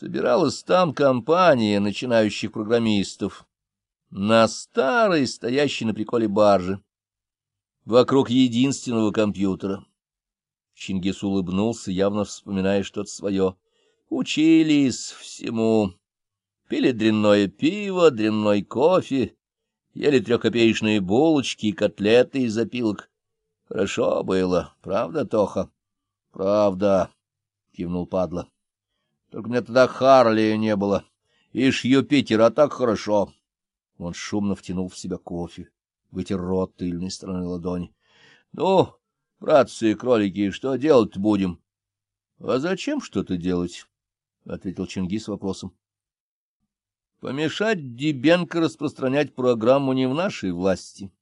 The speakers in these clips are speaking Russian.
Собиралась там компания начинающих программистов на старой, стоящей на приколе барже, вокруг единственного компьютера. Чингис улыбнулся, явно вспоминая что-то свое. Учились всему. Пили дрянное пиво, дрянной кофе, ели трехкопеечные булочки и котлеты из запилок. Хорошо было, правда, Тоха? — Правда, — кивнул падла. — Только мне тогда Харли не было. Ишь, Юпитер, а так хорошо. Он шумно втянул в себя кофе, вытер рот тыльной стороной ладони. — Ну, братцы и кролики, что делать будем? — А зачем что-то делать? — ответил Чингис вопросом. — Помешать Дебенко распространять программу не в нашей власти.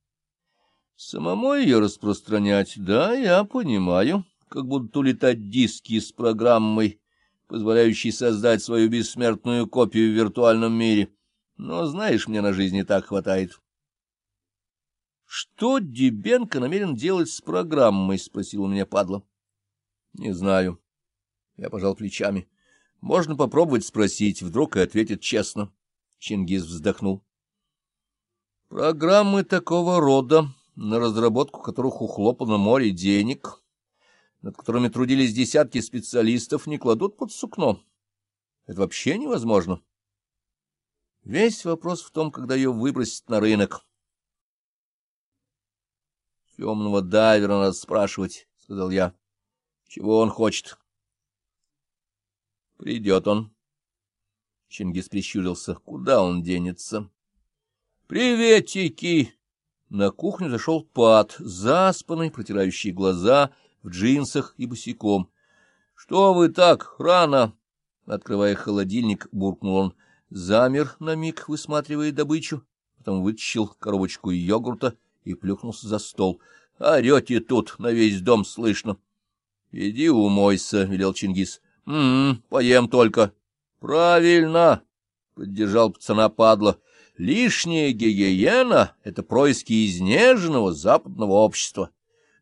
Самому ее распространять, да, я понимаю, как будут улетать диски с программой, позволяющей создать свою бессмертную копию в виртуальном мире. Но, знаешь, мне на жизни так хватает. — Что Дебенко намерен делать с программой? — спросил у меня падла. — Не знаю. Я пожал плечами. — Можно попробовать спросить, вдруг и ответит честно. Чингис вздохнул. — Программы такого рода, на разработку которых ухлопано море денег, над которыми трудились десятки специалистов, не кладут под сукно. Это вообще невозможно. Весь вопрос в том, когда ее выбросить на рынок. — Темного дайвера надо спрашивать, — сказал я. — Чего он хочет? — Придет он. Чингис прищурился. — Куда он денется? — Приветики! На кухню зашел пад, заспанный, протирающий глаза, в джинсах и босиком. — Что вы так рано? Открывая холодильник, буркнул он. Замер на миг, высматривая добычу, потом вытащил коробочку йогурта и плюхнулся за стол. — Орете тут, на весь дом слышно. — Иди умойся, — велел Чингис. — М-м, поем только. — Правильно, — поддержал пацана падла. — Лишняя гигиена — это происки изнеженного западного общества.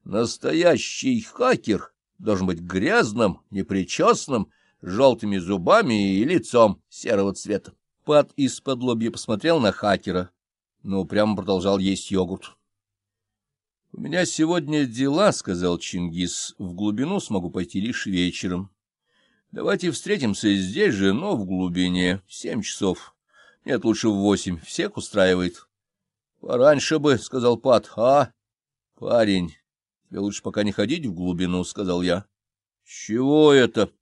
Настоящий хакер должен быть грязным, непричесанным, желтыми зубами и лицом серого цвета. Пат из-под лобья посмотрел на хакера, но прямо продолжал есть йогурт. — У меня сегодня дела, — сказал Чингис, — в глубину смогу пойти лишь вечером. Давайте встретимся здесь же, но в глубине, в семь часов. Нет, лучше в восемь, всех устраивает. — Пораньше бы, — сказал Пат. — А, парень, тебе лучше пока не ходить в глубину, — сказал я. — Чего это?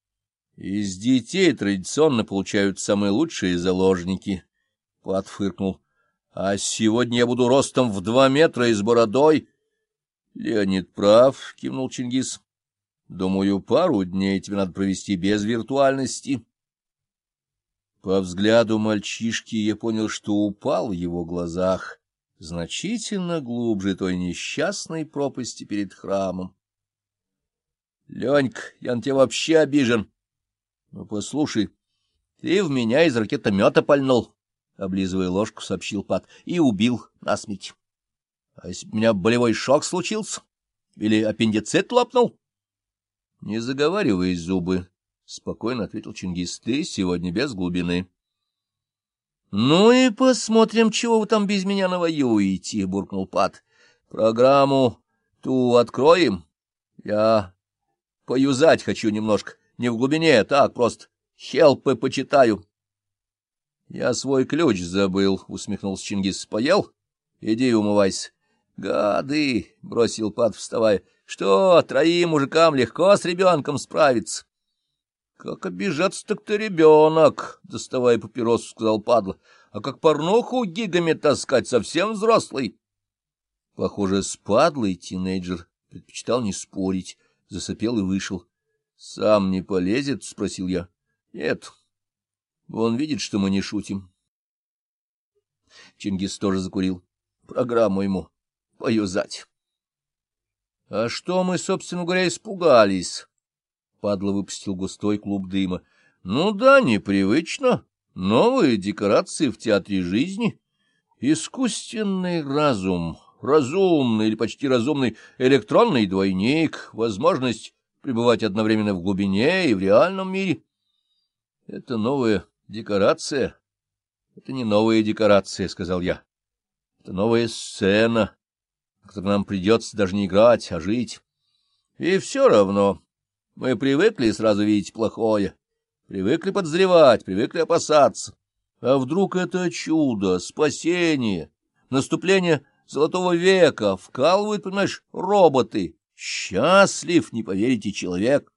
— из детей традиционно получают самые лучшие заложники, — Пат фыркнул. — А сегодня я буду ростом в два метра и с бородой. — Леонид прав, — кивнул Чингис. — Думаю, пару дней тебе надо провести без виртуальности. По взгляду мальчишки я понял, что упал в его глазах значительно глубже той несчастной пропасти перед храмом. — Ленька, я на тебя вообще обижен. — Ну, послушай, ты в меня из ракетомета пальнул, — облизывая ложку, сообщил Пат, — и убил насмерть. А если у меня болевой шок случился? Или аппендицит лопнул? — Не заговаривай зубы, — спокойно ответил Чингис, — ты сегодня без глубины. — Ну и посмотрим, чего вы там без меня навоюете, — буркнул Пат. — Программу ту откроем? Я поюзать хочу немножко. Не в глубине, так, просто хелпы почитаю. — Я свой ключ забыл, — усмехнулся Чингис. — Поел? Иди умывайся. — Гады! — бросил Пат, вставая. — Что, троим мужикам легко с ребенком справиться? — Как обижаться так ты ребенок, — доставая папиросу, сказал Падла. — А как порнуху гигами таскать, совсем взрослый. Похоже, с Падлой тинейджер предпочитал не спорить, засопел и вышел. — Сам не полезет? — спросил я. — Нет. Он видит, что мы не шутим. Чингис тоже закурил. Программу ему поюзать. — А что мы, собственно говоря, испугались? Падла выпустил густой клуб дыма. — Ну да, непривычно. Новые декорации в театре жизни. Искусственный разум, разумный или почти разумный электронный двойник, возможность пребывать одновременно в глубине и в реальном мире. Это новая декорация. Это не новая декорация, — сказал я. Это новая сцена, на которой нам придется даже не играть, а жить. И все равно мы привыкли сразу видеть плохое, привыкли подозревать, привыкли опасаться. А вдруг это чудо, спасение, наступление золотого века, вкалывают, понимаешь, роботы. Счастлив, не поверите, человек.